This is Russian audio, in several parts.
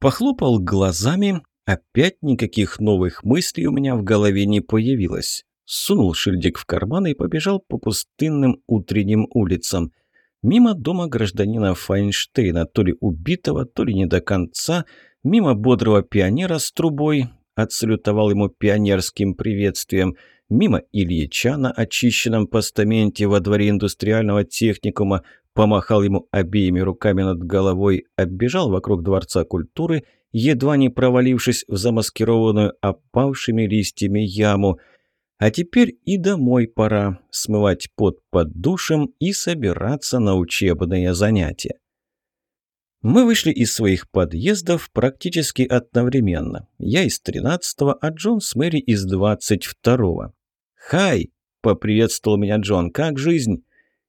Похлопал глазами, опять никаких новых мыслей у меня в голове не появилось. Сунул шильдик в карман и побежал по пустынным утренним улицам. Мимо дома гражданина Файнштейна, то ли убитого, то ли не до конца, мимо бодрого пионера с трубой, отсалютовал ему пионерским приветствием, мимо Ильича на очищенном постаменте во дворе индустриального техникума, помахал ему обеими руками над головой, оббежал вокруг Дворца культуры, едва не провалившись в замаскированную опавшими листьями яму. А теперь и домой пора, смывать пот под душем и собираться на учебные занятия. Мы вышли из своих подъездов практически одновременно. Я из 13-го, а Джон с Мэри из 22-го. «Хай!» – поприветствовал меня Джон. «Как жизнь?»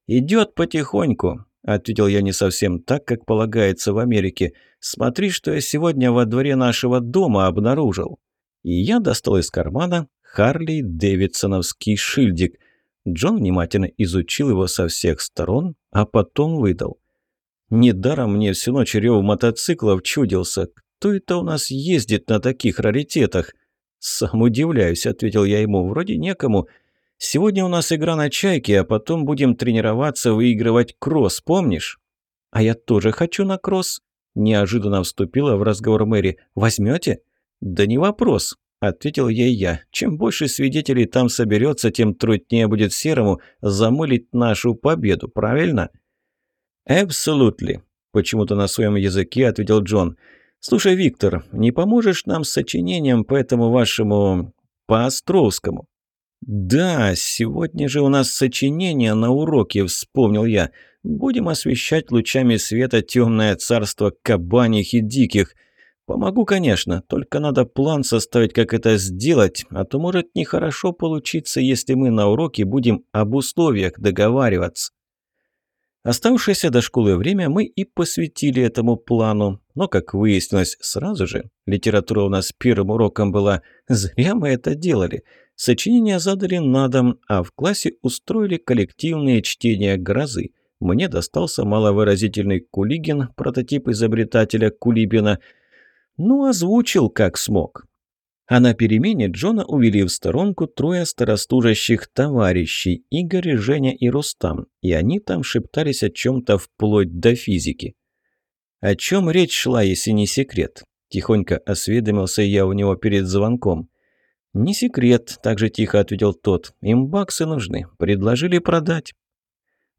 «Идет потихоньку», – ответил я не совсем так, как полагается в Америке. «Смотри, что я сегодня во дворе нашего дома обнаружил». И я достал из кармана Харли Дэвидсоновский шильдик. Джон внимательно изучил его со всех сторон, а потом выдал. «Недаром мне всю ночь рев мотоциклов чудился. Кто это у нас ездит на таких раритетах?» «Сам удивляюсь», — ответил я ему. «Вроде некому. Сегодня у нас игра на чайке, а потом будем тренироваться выигрывать кросс, помнишь?» «А я тоже хочу на кросс», – неожиданно вступила в разговор Мэри. «Возьмете?» «Да не вопрос», – ответил ей я. «Чем больше свидетелей там соберется, тем труднее будет Серому замылить нашу победу, правильно?» «Абсолютно», – почему-то на своем языке ответил Джон. «Слушай, Виктор, не поможешь нам с сочинением по этому вашему... по Островскому?» «Да, сегодня же у нас сочинение на уроке», — вспомнил я. «Будем освещать лучами света темное царство кабаних и диких. Помогу, конечно, только надо план составить, как это сделать, а то может нехорошо получиться, если мы на уроке будем об условиях договариваться». Оставшееся до школы время мы и посвятили этому плану. Но, как выяснилось сразу же, литература у нас первым уроком была. Зря мы это делали. Сочинения задали на дом, а в классе устроили коллективные чтения «Грозы». Мне достался маловыразительный Кулигин, прототип изобретателя Кулибина. Ну, озвучил как смог. А на перемене Джона увели в сторонку трое старостужащих товарищей – Игорь, Женя и Рустам, и они там шептались о чем-то вплоть до физики. «О чем речь шла, если не секрет?» – тихонько осведомился я у него перед звонком. «Не секрет», – также тихо ответил тот. «Им баксы нужны. Предложили продать».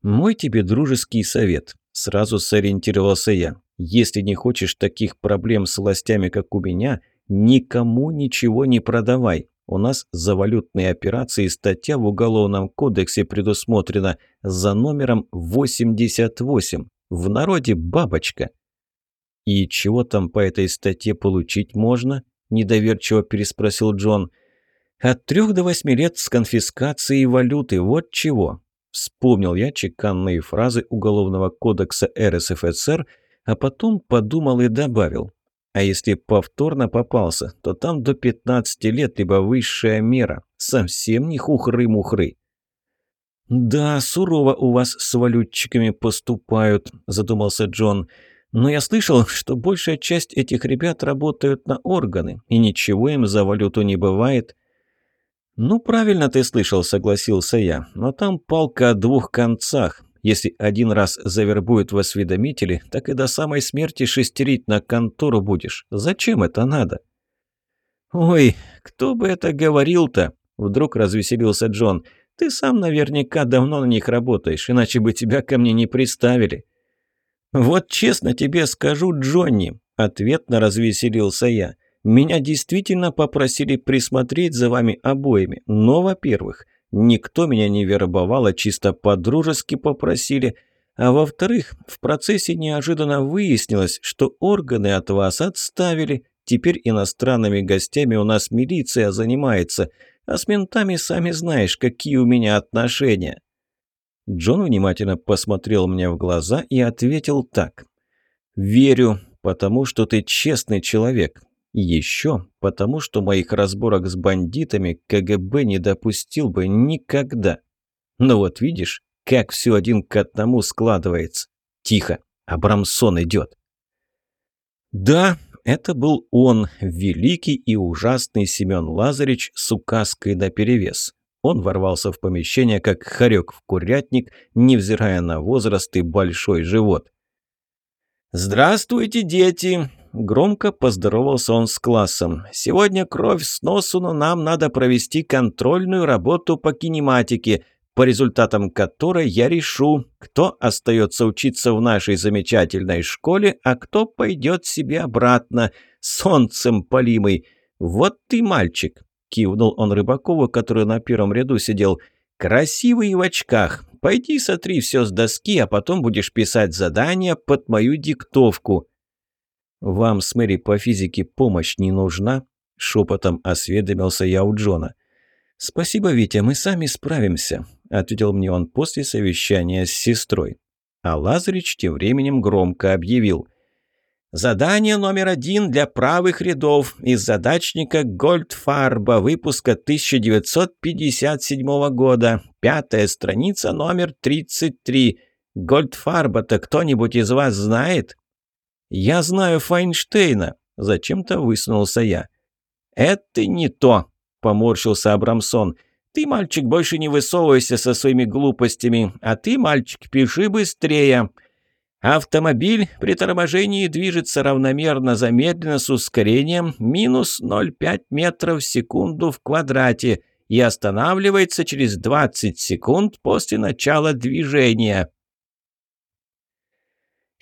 «Мой тебе дружеский совет», – сразу сориентировался я. «Если не хочешь таких проблем с властями, как у меня, никому ничего не продавай. У нас за валютные операции статья в Уголовном кодексе предусмотрена за номером 88. В народе бабочка». «И чего там по этой статье получить можно?» – недоверчиво переспросил Джон – от трех до восьми лет с конфискацией валюты, вот чего. Вспомнил я чеканные фразы Уголовного кодекса РСФСР, а потом подумал и добавил. А если повторно попался, то там до 15 лет либо высшая мера. Совсем не хухры-мухры. «Да, сурово у вас с валютчиками поступают», – задумался Джон. «Но я слышал, что большая часть этих ребят работают на органы, и ничего им за валюту не бывает. «Ну, правильно ты слышал», — согласился я. «Но там палка о двух концах. Если один раз завербуют в осведомители, так и до самой смерти шестерить на контору будешь. Зачем это надо?» «Ой, кто бы это говорил-то?» — вдруг развеселился Джон. «Ты сам наверняка давно на них работаешь, иначе бы тебя ко мне не приставили». «Вот честно тебе скажу, Джонни», — ответно развеселился я. Меня действительно попросили присмотреть за вами обоими, но, во-первых, никто меня не вербовал, а чисто по-дружески попросили, а во-вторых, в процессе неожиданно выяснилось, что органы от вас отставили, теперь иностранными гостями у нас милиция занимается, а с ментами сами знаешь, какие у меня отношения». Джон внимательно посмотрел мне в глаза и ответил так. «Верю, потому что ты честный человек. Еще потому, что моих разборок с бандитами КГБ не допустил бы никогда. Но вот видишь, как все один к одному складывается. Тихо, Абрамсон идет. Да, это был он, великий и ужасный Семен Лазаревич с указкой наперевес. Он ворвался в помещение, как хорек в курятник, невзирая на возраст и большой живот. «Здравствуйте, дети!» Громко поздоровался он с классом. «Сегодня кровь с носу, но нам надо провести контрольную работу по кинематике, по результатам которой я решу, кто остается учиться в нашей замечательной школе, а кто пойдет себе обратно, солнцем полимый. Вот ты мальчик!» Кивнул он Рыбакову, который на первом ряду сидел. «Красивый в очках. Пойди сотри все с доски, а потом будешь писать задания под мою диктовку». «Вам с Мэри по физике помощь не нужна?» – шепотом осведомился я у Джона. «Спасибо, Витя, мы сами справимся», – ответил мне он после совещания с сестрой. А Лазарич тем временем громко объявил. Задание номер один для правых рядов из задачника Гольдфарба выпуска 1957 года. Пятая страница, номер 33. Гольдфарба-то кто-нибудь из вас знает? Я знаю Файнштейна. Зачем-то высунулся я. Это не то, поморщился Абрамсон. Ты, мальчик, больше не высовывайся со своими глупостями, а ты, мальчик, пиши быстрее. Автомобиль при торможении движется равномерно замедленно с ускорением минус 0,5 метров в секунду в квадрате и останавливается через 20 секунд после начала движения.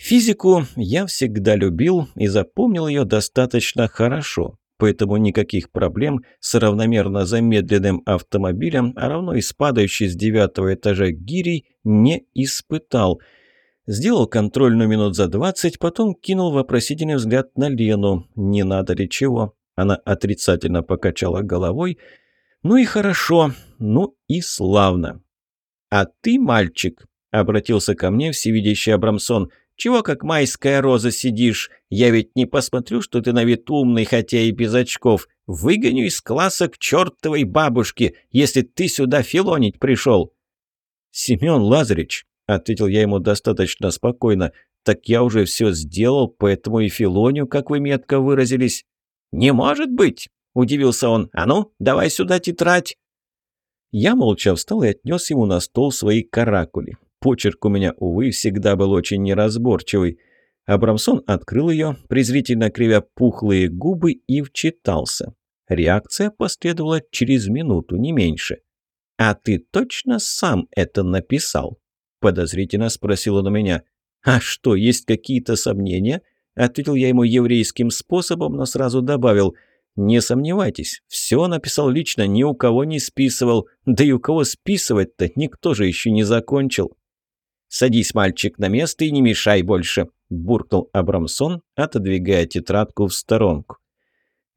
Физику я всегда любил и запомнил ее достаточно хорошо, поэтому никаких проблем с равномерно замедленным автомобилем, а равно и с падающей с девятого этажа гирей, не испытал – Сделал контрольную минут за двадцать, потом кинул вопросительный взгляд на Лену. «Не надо ли чего?» Она отрицательно покачала головой. «Ну и хорошо, ну и славно». «А ты, мальчик», — обратился ко мне всевидящий Абрамсон, «чего как майская роза сидишь? Я ведь не посмотрю, что ты на вид умный, хотя и без очков. Выгоню из класса к чертовой бабушке, если ты сюда филонить пришел». «Семен Лазаревич, ответил я ему достаточно спокойно. «Так я уже все сделал, поэтому и Филонию, как вы метко выразились». «Не может быть!» – удивился он. «А ну, давай сюда тетрадь!» Я молча встал и отнес ему на стол свои каракули. Почерк у меня, увы, всегда был очень неразборчивый. Абрамсон открыл ее, презрительно кривя пухлые губы, и вчитался. Реакция последовала через минуту, не меньше. «А ты точно сам это написал?» Подозрительно спросил он у меня. «А что, есть какие-то сомнения?» Ответил я ему еврейским способом, но сразу добавил. «Не сомневайтесь, все написал лично, ни у кого не списывал. Да и у кого списывать-то, никто же еще не закончил». «Садись, мальчик, на место и не мешай больше», – буркнул Абрамсон, отодвигая тетрадку в сторонку.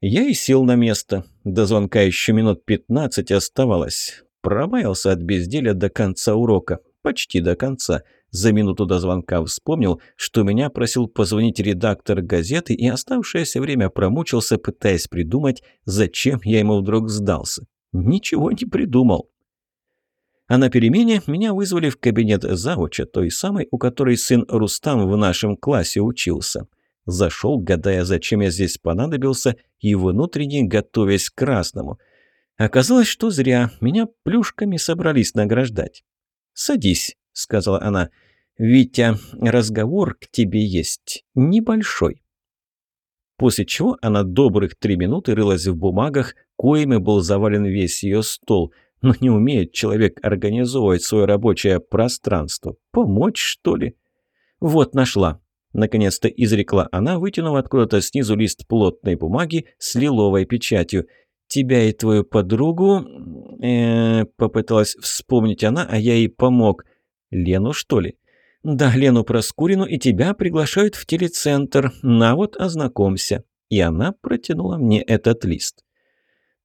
Я и сел на место. До звонка еще минут пятнадцать оставалось. Промаялся от безделия до конца урока почти до конца. За минуту до звонка вспомнил, что меня просил позвонить редактор газеты и оставшееся время промучился, пытаясь придумать, зачем я ему вдруг сдался. Ничего не придумал. А на перемене меня вызвали в кабинет завуча, той самой, у которой сын Рустам в нашем классе учился. Зашел, гадая, зачем я здесь понадобился, и внутренне готовясь к красному. Оказалось, что зря, меня плюшками собрались награждать. «Садись», — сказала она. «Витя, разговор к тебе есть. Небольшой». После чего она добрых три минуты рылась в бумагах, коими был завален весь ее стол. Но не умеет человек организовывать свое рабочее пространство. Помочь, что ли? «Вот, нашла», — наконец-то изрекла она, вытянув откуда-то снизу лист плотной бумаги с лиловой печатью. «Тебя и твою подругу э, попыталась вспомнить она, а я ей помог. Лену, что ли? Да, Лену Проскурину и тебя приглашают в телецентр. На вот, ознакомься. И она протянула мне этот лист.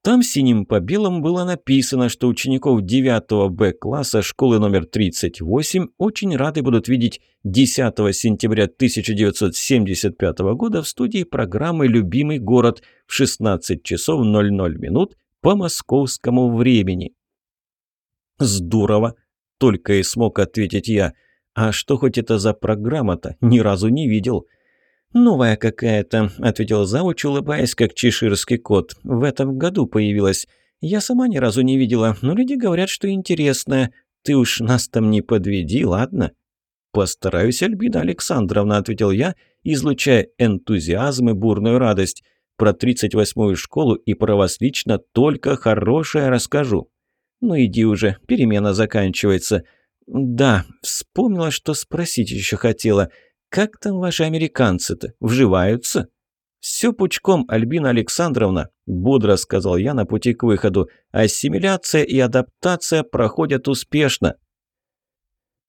Там синим по белому было написано, что учеников 9 Б-класса школы номер 38 очень рады будут видеть 10 сентября 1975 года в студии программы «Любимый город» в 16 часов 00 минут по московскому времени. «Здорово!» – только и смог ответить я. «А что хоть это за программа-то? Ни разу не видел». «Новая какая-то», – ответил завуч, улыбаясь, как чеширский кот. «В этом году появилась. Я сама ни разу не видела, но люди говорят, что интересная. Ты уж нас там не подведи, ладно?» «Постараюсь, Альбина Александровна», – ответил я, излучая энтузиазм и бурную радость. «Про 38-ю школу и про вас лично только хорошее расскажу». «Ну иди уже, перемена заканчивается». «Да, вспомнила, что спросить еще хотела. Как там ваши американцы-то? Вживаются?» «Все пучком, Альбина Александровна», – бодро сказал я на пути к выходу. «Ассимиляция и адаптация проходят успешно».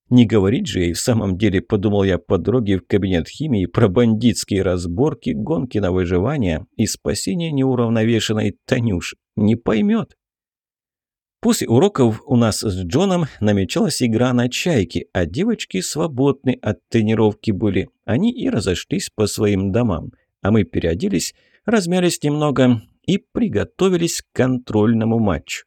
Не говорить же и в самом деле, подумал я по дороге в кабинет химии про бандитские разборки, гонки на выживание и спасение неуравновешенной Танюши. Не поймет. После уроков у нас с Джоном намечалась игра на чайке, а девочки свободны от тренировки были. Они и разошлись по своим домам а мы переоделись, размялись немного и приготовились к контрольному матчу.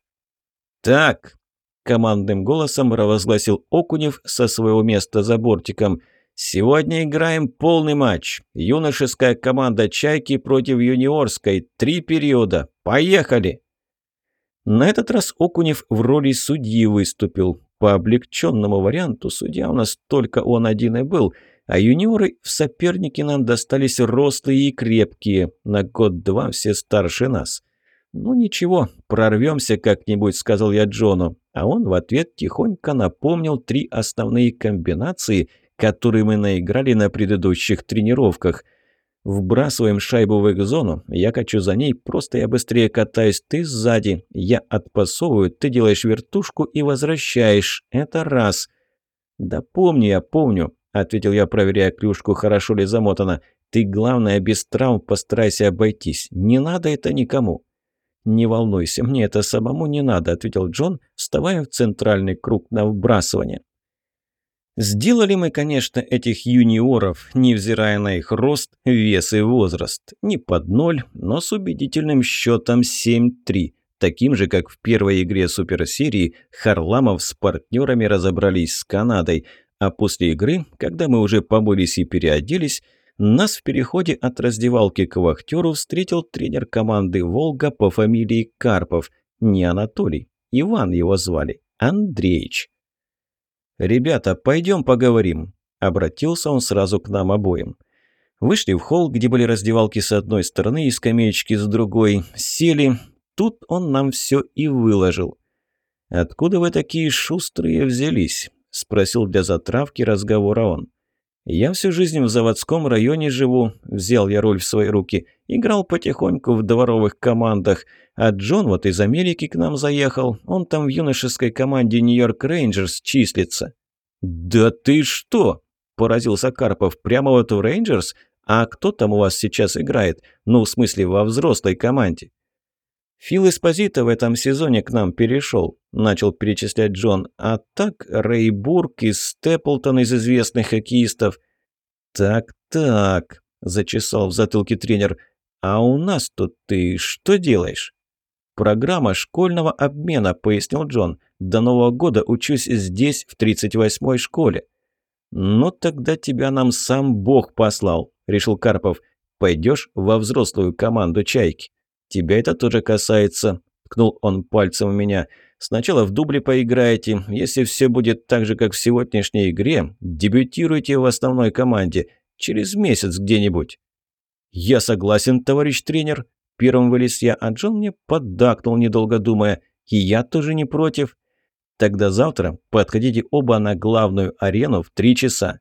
«Так», – командным голосом провозгласил Окунев со своего места за бортиком, «сегодня играем полный матч. Юношеская команда «Чайки» против юниорской. Три периода. Поехали!» На этот раз Окунев в роли судьи выступил. По облегченному варианту судья у нас только он один и был – а юниоры в соперники нам достались рослые и крепкие, на год-два все старше нас. «Ну ничего, прорвемся как-нибудь», — сказал я Джону. А он в ответ тихонько напомнил три основные комбинации, которые мы наиграли на предыдущих тренировках. Вбрасываем шайбу в их зону, я качу за ней, просто я быстрее катаюсь, ты сзади. Я отпасовываю, ты делаешь вертушку и возвращаешь. Это раз. Да помню я, помню ответил я, проверяя клюшку, хорошо ли замотана. «Ты, главное, без травм постарайся обойтись. Не надо это никому». «Не волнуйся, мне это самому не надо», – ответил Джон, вставая в центральный круг на вбрасывание. Сделали мы, конечно, этих юниоров, невзирая на их рост, вес и возраст. Не под ноль, но с убедительным счетом 7-3. Таким же, как в первой игре суперсерии, Харламов с партнерами разобрались с Канадой – а после игры, когда мы уже помылись и переоделись, нас в переходе от раздевалки к вахтеру встретил тренер команды «Волга» по фамилии Карпов. Не Анатолий, Иван его звали, Андреич. «Ребята, пойдем поговорим», – обратился он сразу к нам обоим. Вышли в холл, где были раздевалки с одной стороны и скамеечки с другой, сели. Тут он нам все и выложил. «Откуда вы такие шустрые взялись? – спросил для затравки разговора он. «Я всю жизнь в заводском районе живу», – взял я роль в свои руки. Играл потихоньку в дворовых командах. А Джон вот из Америки к нам заехал. Он там в юношеской команде Нью-Йорк Рейнджерс числится. «Да ты что?» – поразился Карпов. «Прямо вот в Рейнджерс? А кто там у вас сейчас играет? Ну, в смысле, во взрослой команде?» «Фил Эспозито в этом сезоне к нам перешел», – начал перечислять Джон. «А так Рэй Бурк и Степлтон из известных хоккеистов». «Так-так», – зачесал в затылке тренер. «А у нас тут ты что делаешь?» «Программа школьного обмена», – пояснил Джон. «До Нового года учусь здесь, в 38-й школе». «Ну тогда тебя нам сам Бог послал», – решил Карпов. «Пойдешь во взрослую команду «Чайки». «Тебя это тоже касается», – ткнул он пальцем в меня. «Сначала в дубле поиграете. Если все будет так же, как в сегодняшней игре, дебютируйте в основной команде. Через месяц где-нибудь». «Я согласен, товарищ тренер», – первым вылез я, а Джон мне поддакнул, недолго думая. «И я тоже не против». «Тогда завтра подходите оба на главную арену в три часа».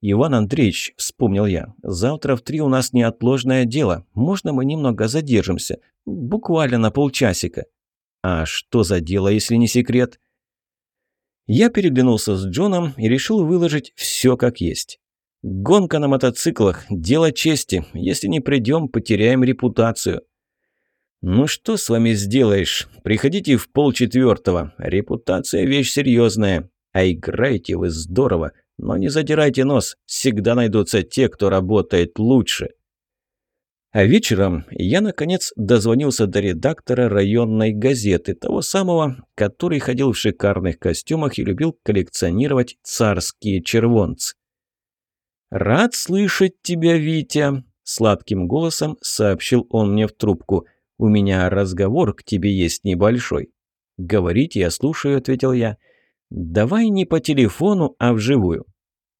«Иван Андреевич», – вспомнил я, – «завтра в три у нас неотложное дело. Можно мы немного задержимся? Буквально на полчасика». «А что за дело, если не секрет?» Я переглянулся с Джоном и решил выложить все как есть. «Гонка на мотоциклах – дело чести. Если не придем, потеряем репутацию». «Ну что с вами сделаешь? Приходите в полчетвертого. Репутация – вещь серьезная. А играете вы здорово. Но не задирайте нос, всегда найдутся те, кто работает лучше. А вечером я, наконец, дозвонился до редактора районной газеты, того самого, который ходил в шикарных костюмах и любил коллекционировать царские червонцы. «Рад слышать тебя, Витя», – сладким голосом сообщил он мне в трубку. «У меня разговор к тебе есть небольшой». «Говорите, я слушаю», – ответил я. «Давай не по телефону, а вживую».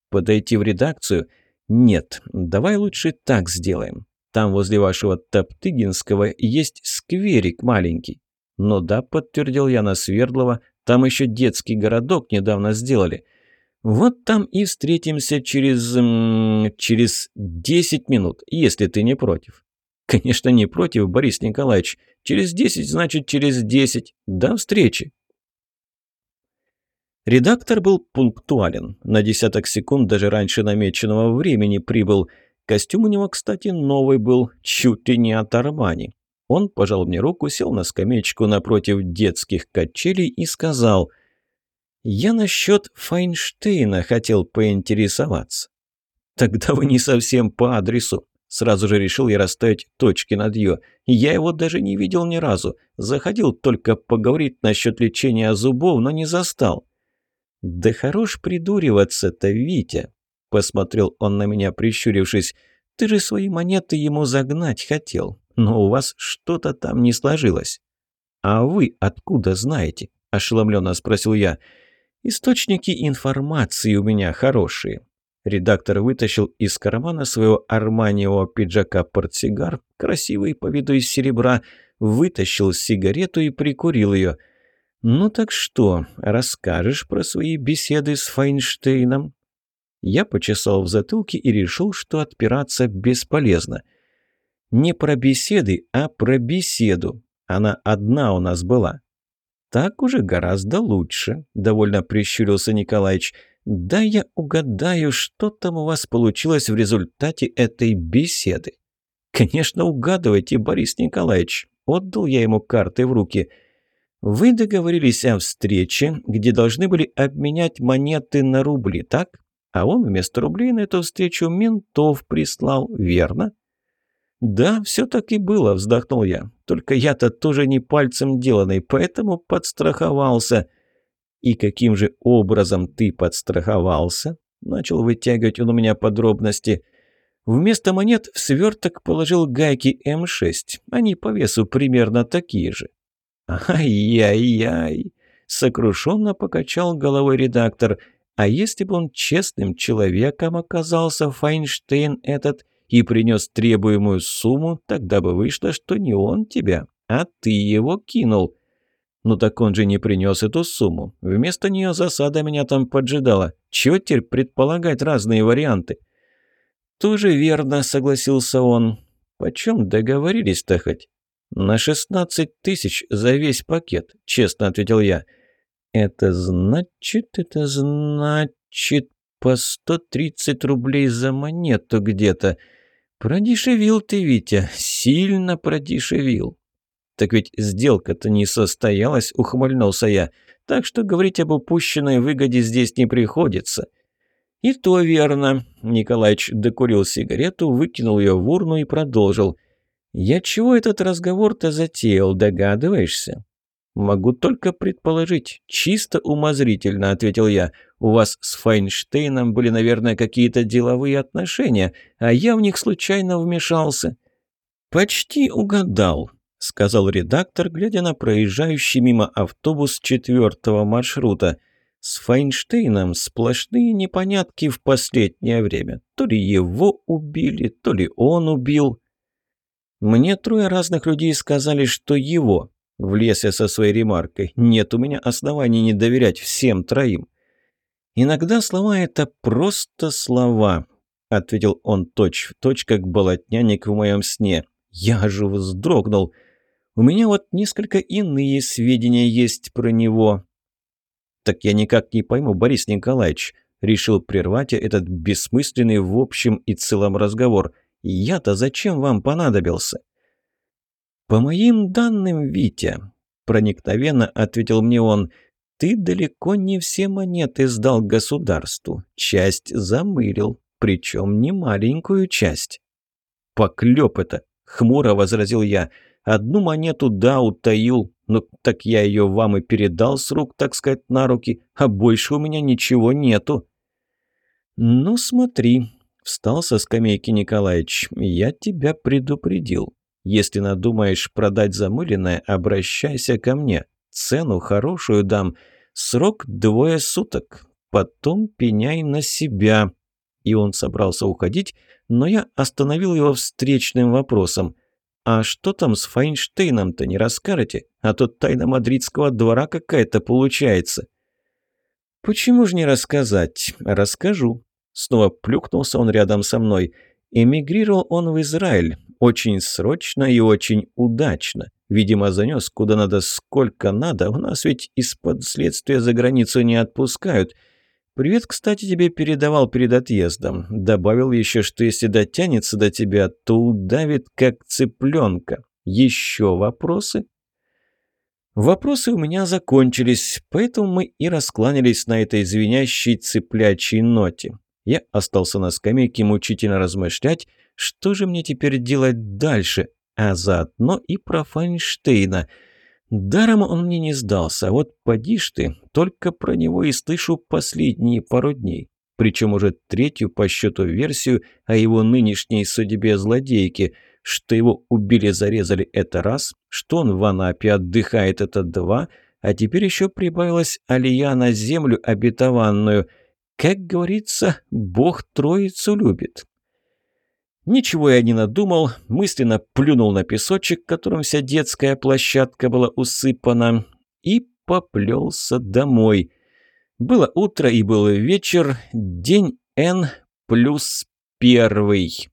«Подойти в редакцию?» «Нет, давай лучше так сделаем. Там возле вашего Топтыгинского есть скверик маленький». «Ну да», – подтвердил я на Свердлова, – «там еще детский городок недавно сделали». Вот там и встретимся через... через 10 минут, если ты не против. Конечно, не против, Борис Николаевич. Через 10, значит, через 10. До встречи. Редактор был пунктуален. На десяток секунд даже раньше намеченного времени прибыл. Костюм у него, кстати, новый был, чуть ли не от Армани. Он пожал мне руку, сел на скамеечку напротив детских качелей и сказал – я насчет Файнштейна хотел поинтересоваться. Тогда вы не совсем по адресу. Сразу же решил я расставить точки над «ё». Я его даже не видел ни разу. Заходил только поговорить насчет лечения зубов, но не застал. «Да хорош придуриваться-то, Витя!» Посмотрел он на меня, прищурившись. «Ты же свои монеты ему загнать хотел, но у вас что-то там не сложилось». «А вы откуда знаете?» – ошеломленно спросил я. Источники информации у меня хорошие. Редактор вытащил из кармана своего арманиевого пиджака портсигар, красивый по виду из серебра, вытащил сигарету и прикурил ее. «Ну так что, расскажешь про свои беседы с Файнштейном?» Я почесал в затылке и решил, что отпираться бесполезно. Не про беседы, а про беседу. Она одна у нас была. «Так уже гораздо лучше», – довольно прищурился Николаевич. «Да я угадаю, что там у вас получилось в результате этой беседы». «Конечно, угадывайте, Борис Николаевич», – отдал я ему карты в руки. «Вы договорились о встрече, где должны были обменять монеты на рубли, так? А он вместо рублей на эту встречу ментов прислал, верно?» «Да, все так и было», – вздохнул я. «Только я-то тоже не пальцем деланный, поэтому подстраховался». «И каким же образом ты подстраховался?» – начал вытягивать он у меня подробности. Вместо монет в сверток положил гайки М6. Они по весу примерно такие же. «Ай-яй-яй!» – сокрушенно покачал головой редактор. «А если бы он честным человеком оказался, Файнштейн этот, и принес требуемую сумму, тогда бы вышло, что не он тебя, а ты его кинул. Ну так он же не принес эту сумму. Вместо нее засада меня там поджидала. Чего теперь предполагать разные варианты? Тоже верно, согласился он. Почем договорились-то хоть? На шестнадцать тысяч за весь пакет, честно ответил я. Это значит, это значит по сто тридцать рублей за монету где-то. «Продешевил ты, Витя, сильно продешевил». «Так ведь сделка-то не состоялась», — ухмыльнулся я. «Так что говорить об упущенной выгоде здесь не приходится». «И то верно». Николаевич докурил сигарету, выкинул ее в урну и продолжил. «Я чего этот разговор-то затеял, догадываешься?» «Могу только предположить. Чисто умозрительно», — ответил я. «У вас с Файнштейном были, наверное, какие-то деловые отношения, а я в них случайно вмешался». «Почти угадал», — сказал редактор, глядя на проезжающий мимо автобус четвертого маршрута. «С Файнштейном сплошные непонятки в последнее время. То ли его убили, то ли он убил». Мне трое разных людей сказали, что его, Влез я со своей ремаркой. Нет у меня оснований не доверять всем троим. Иногда слова — это просто слова, — ответил он точь в точь, как болотняник в моем сне. Я же вздрогнул. У меня вот несколько иные сведения есть про него. Так я никак не пойму, Борис Николаевич, решил прервать этот бессмысленный в общем и целом разговор. Я-то зачем вам понадобился? «По моим данным, Витя», – проникновенно ответил мне он, – «ты далеко не все монеты сдал государству. Часть замылил, причем не маленькую часть». «Поклеп это», – хмуро возразил я. «Одну монету, да, утаил, но так я ее вам и передал с рук, так сказать, на руки, а больше у меня ничего нету». «Ну, смотри», Встал со скамейки Николаевич. «Я тебя предупредил. Если надумаешь продать замыленное, обращайся ко мне. Цену хорошую дам. Срок двое суток. Потом пеняй на себя». И он собрался уходить, но я остановил его встречным вопросом. «А что там с Файнштейном-то не расскажете? А то тайна мадридского двора какая-то получается». «Почему же не рассказать? Расскажу». Снова плюхнулся он рядом со мной. Эмигрировал он в Израиль. Очень срочно и очень удачно. Видимо, занес куда надо, сколько надо. У нас ведь из-под следствия за границу не отпускают. Привет, кстати, тебе передавал перед отъездом. Добавил еще, что если дотянется до тебя, то удавит как цыпленка. Еще вопросы? Вопросы у меня закончились, поэтому мы и раскланялись на этой звенящей цыплячьей ноте. Я остался на скамейке мучительно размышлять, что же мне теперь делать дальше, а заодно и про Файнштейна. Даром он мне не сдался, а вот поди ж ты, только про него и слышу последние пару дней. Причем уже третью по счету версию о его нынешней судьбе злодейки – что его убили-зарезали – это раз, что он в Анапе отдыхает – это два, а теперь еще прибавилась алия на землю обетованную. Как говорится, Бог троицу любит. Ничего я не надумал, мысленно плюнул на песочек, которым вся детская площадка была усыпана, и поплелся домой. Было утро и был вечер, день N плюс первый.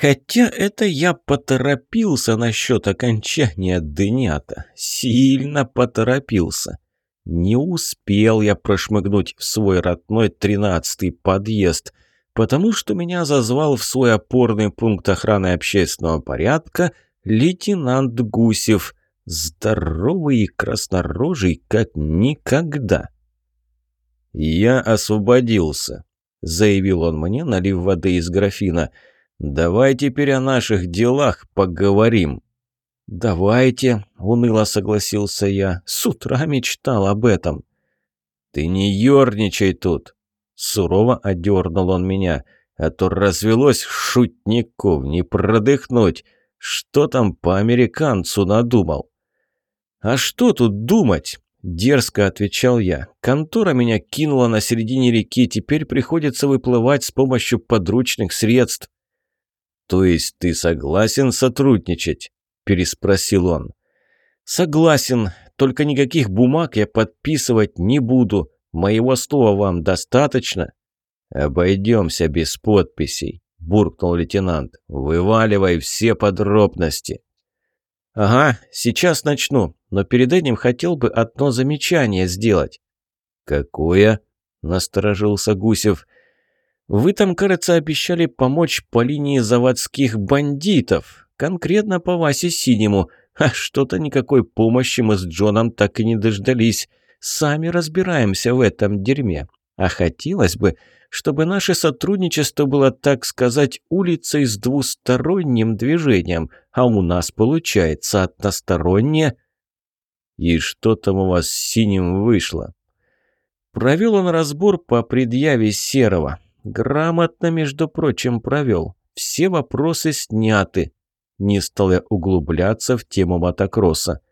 Хотя это я поторопился насчет окончания днята. Сильно поторопился. Не успел я прошмыгнуть в свой родной тринадцатый подъезд, потому что меня зазвал в свой опорный пункт охраны общественного порядка лейтенант Гусев, здоровый и краснорожий, как никогда. «Я освободился», — заявил он мне, налив воды из графина — «Давай теперь о наших делах поговорим». «Давайте», — уныло согласился я. «С утра мечтал об этом». «Ты не ерничай тут», — сурово одернул он меня. «А то развелось шутников, не продыхнуть. Что там по американцу надумал?» «А что тут думать?» – дерзко отвечал я. «Контора меня кинула на середине реки, теперь приходится выплывать с помощью подручных средств». «То есть ты согласен сотрудничать?» – переспросил он. «Согласен, только никаких бумаг я подписывать не буду. Моего слова вам достаточно?» «Обойдемся без подписей», – буркнул лейтенант. «Вываливай все подробности». «Ага, сейчас начну, но перед этим хотел бы одно замечание сделать». «Какое?» – насторожился Гусев. Вы там, кажется, обещали помочь по линии заводских бандитов. Конкретно по Васе Синему. А что-то никакой помощи мы с Джоном так и не дождались. Сами разбираемся в этом дерьме. А хотелось бы, чтобы наше сотрудничество было, так сказать, улицей с двусторонним движением, а у нас получается одностороннее. И что там у вас с Синим вышло? Провел он разбор по предъяве Серого. Грамотно, между прочим, провел. Все вопросы сняты. Не стал я углубляться в тему мотокросса.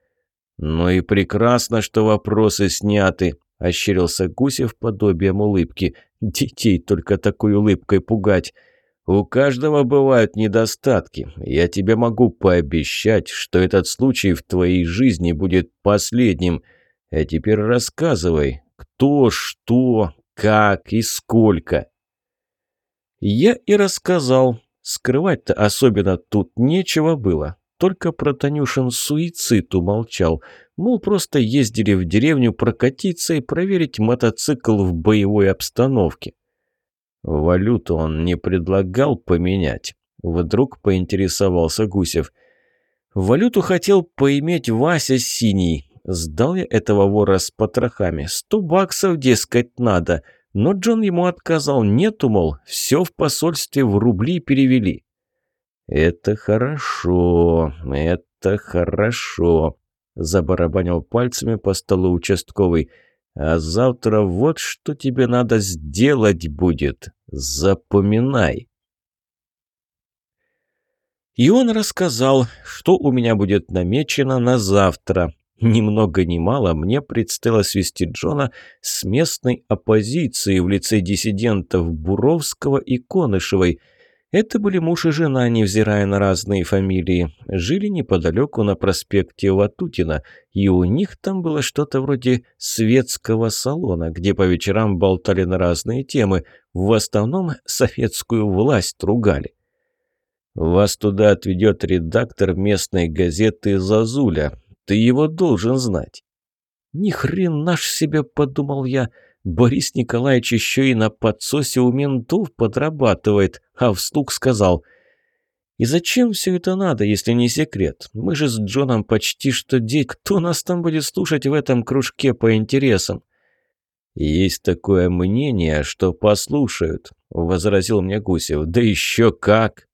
«Ну и прекрасно, что вопросы сняты», – ощерился Гусев подобием улыбки. «Детей только такой улыбкой пугать. У каждого бывают недостатки. Я тебе могу пообещать, что этот случай в твоей жизни будет последним. А теперь рассказывай, кто, что, как и сколько». Я и рассказал. Скрывать-то особенно тут нечего было. Только про Танюшин суицид умолчал. Мол, просто ездили в деревню прокатиться и проверить мотоцикл в боевой обстановке. Валюту он не предлагал поменять. Вдруг поинтересовался Гусев. Валюту хотел поиметь Вася Синий. Сдал я этого вора с потрохами. Сто баксов, дескать, надо. — но Джон ему отказал. Нету, мол, все в посольстве в рубли перевели. «Это хорошо, это хорошо», – забарабанил пальцами по столу участковый. «А завтра вот что тебе надо сделать будет. Запоминай. И он рассказал, что у меня будет намечено на завтра. Ни много ни мало мне предстояло свести Джона с местной оппозицией в лице диссидентов Буровского и Конышевой. Это были муж и жена, невзирая на разные фамилии. Жили неподалеку на проспекте Ватутина, и у них там было что-то вроде светского салона, где по вечерам болтали на разные темы, в основном советскую власть ругали. Вас туда отведет редактор местной газеты «Зазуля». Ты его должен знать». «Ни хрен наш себе», — подумал я. «Борис Николаевич еще и на подсосе у ментов подрабатывает», а вслух сказал. «И зачем все это надо, если не секрет? Мы же с Джоном почти что дети. Кто нас там будет слушать в этом кружке по интересам?» «Есть такое мнение, что послушают», — возразил мне Гусев. «Да еще как!»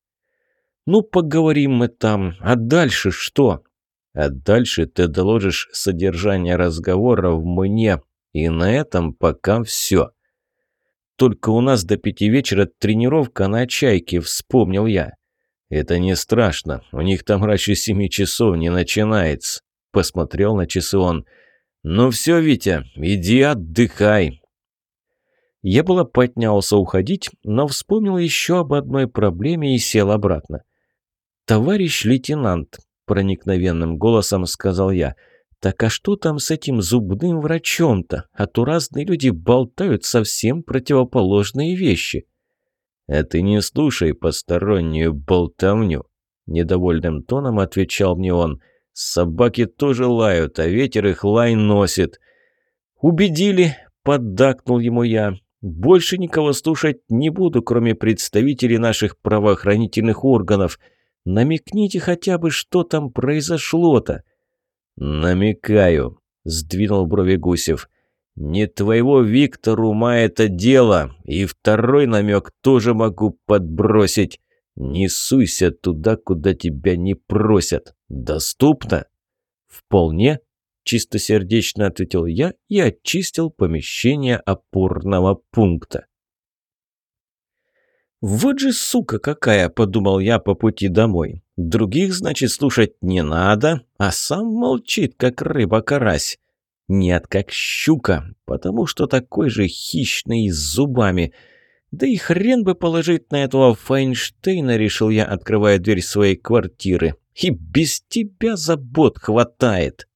«Ну, поговорим мы там. А дальше что?» «А дальше ты доложишь содержание разговоров мне. И на этом пока все». «Только у нас до пяти вечера тренировка на «Чайке», — вспомнил я. «Это не страшно. У них там раньше семи часов не начинается», — посмотрел на часы он. «Ну все, Витя, иди отдыхай». Я было поднялся уходить, но вспомнил еще об одной проблеме и сел обратно. «Товарищ лейтенант», – проникновенным голосом сказал я, – «так а что там с этим зубным врачом-то? А то разные люди болтают совсем противоположные вещи». «А ты не слушай постороннюю болтовню», – недовольным тоном отвечал мне он. «Собаки тоже лают, а ветер их лай носит». «Убедили», – поддакнул ему я. «Больше никого слушать не буду, кроме представителей наших правоохранительных органов». Намекните хотя бы, что там произошло-то». «Намекаю», — сдвинул брови Гусев. «Не твоего Виктор ума это дело, и второй намек тоже могу подбросить. Не суйся туда, куда тебя не просят. Доступно?» «Вполне», — чистосердечно ответил я и очистил помещение опорного пункта. «Вот же сука какая!» – подумал я по пути домой. «Других, значит, слушать не надо, а сам молчит, как рыба-карась. Нет, как щука, потому что такой же хищный с зубами. Да и хрен бы положить на этого Файнштейна, решил я, открывая дверь своей квартиры. И без тебя забот хватает».